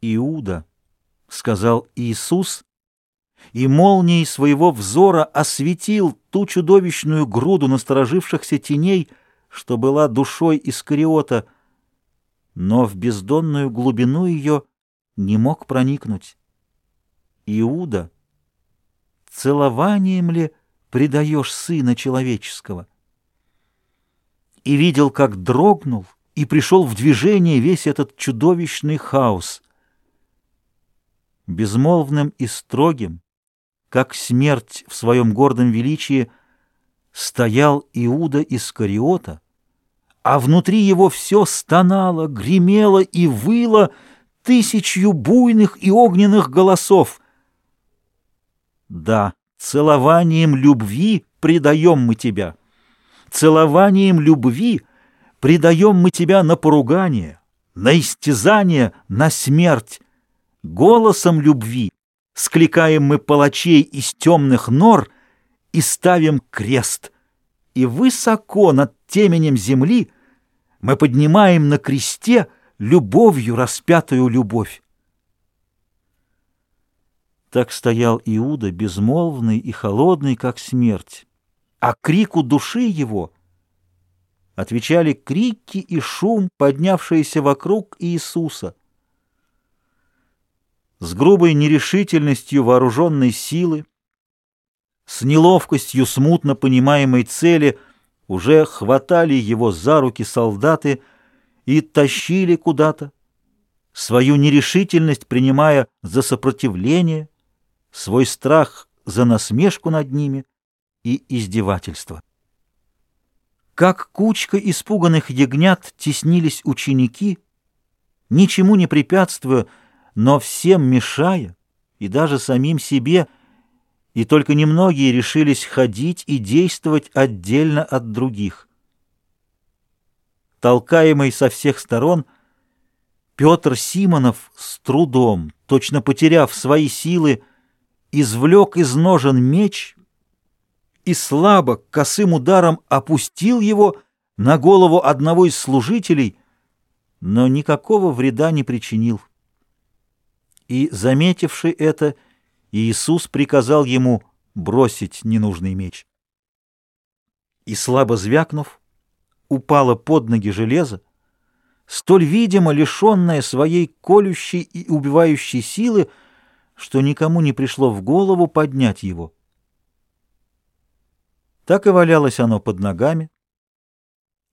Иуда, — сказал Иисус, и молнией своего взора осветил ту чудовищную груду насторожившихся теней, что была душой Искариота, но в бездонную глубину ее не мог проникнуть. Иуда, целованием ли предаешь Сына Человеческого? И видел, как дрогнул и пришел в движение весь этот чудовищный хаос — безмолвным и строгим, как смерть в своем гордом величии, стоял Иуда Искариота, а внутри его все стонало, гремело и выло тысячью буйных и огненных голосов. Да, целованием любви предаем мы тебя, целованием любви предаем мы тебя на поругание, на истязание, на смерть, Голосом любви скликаем мы палачей из темных нор и ставим крест. И высоко над теменем земли мы поднимаем на кресте любовью распятую любовь. Так стоял Иуда, безмолвный и холодный, как смерть, а крику души его отвечали крики и шум, поднявшиеся вокруг Иисуса — с грубой нерешительностью вооруженной силы, с неловкостью смутно понимаемой цели уже хватали его за руки солдаты и тащили куда-то, свою нерешительность принимая за сопротивление, свой страх за насмешку над ними и издевательство. Как кучка испуганных ягнят теснились ученики, ничему не препятствуя, но всем мешая, и даже самим себе, и только немногие решились ходить и действовать отдельно от других. Толкаемый со всех сторон, Петр Симонов с трудом, точно потеряв свои силы, извлек из ножен меч и слабо, косым ударом опустил его на голову одного из служителей, но никакого вреда не причинил. И, заметивший это, Иисус приказал ему бросить ненужный меч. И, слабо звякнув, упало под ноги железо, столь видимо лишенное своей колющей и убивающей силы, что никому не пришло в голову поднять его. Так и валялось оно под ногами,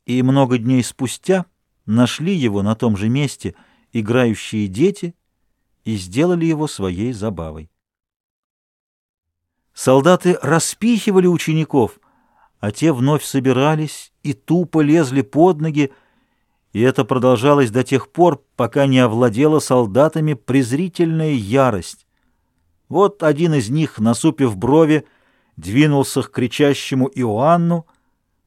и много дней спустя нашли его на том же месте играющие дети — и сделали его своей забавой. Солдаты распихивали учеников, а те вновь собирались и тупо лезли под ноги, и это продолжалось до тех пор, пока не овладела солдатами презрительная ярость. Вот один из них, насупив брови, двинулся к кричащему Иоанну,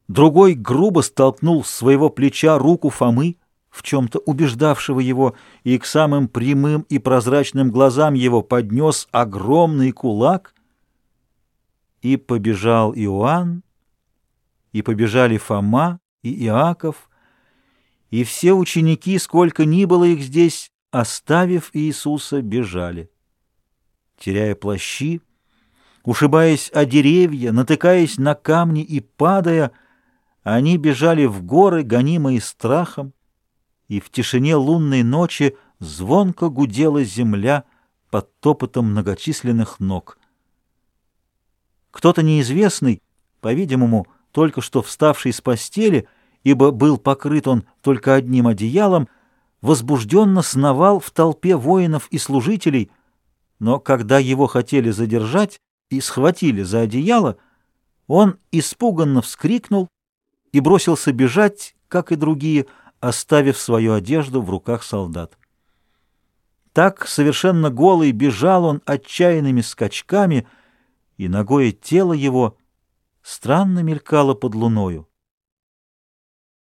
другой грубо столкнул с своего плеча руку Фомы, в чем-то убеждавшего его, и к самым прямым и прозрачным глазам его поднес огромный кулак, и побежал Иоанн, и побежали Фома и Иаков, и все ученики, сколько ни было их здесь, оставив Иисуса, бежали. Теряя плащи, ушибаясь о деревья, натыкаясь на камни и падая, они бежали в горы, гонимые страхом, и в тишине лунной ночи звонко гудела земля под топотом многочисленных ног. Кто-то неизвестный, по-видимому, только что вставший с постели, ибо был покрыт он только одним одеялом, возбужденно сновал в толпе воинов и служителей, но когда его хотели задержать и схватили за одеяло, он испуганно вскрикнул и бросился бежать, как и другие, оставив свою одежду в руках солдат. Так, совершенно голый, бежал он отчаянными скачками, и ногое тело его странно мелькало под луною.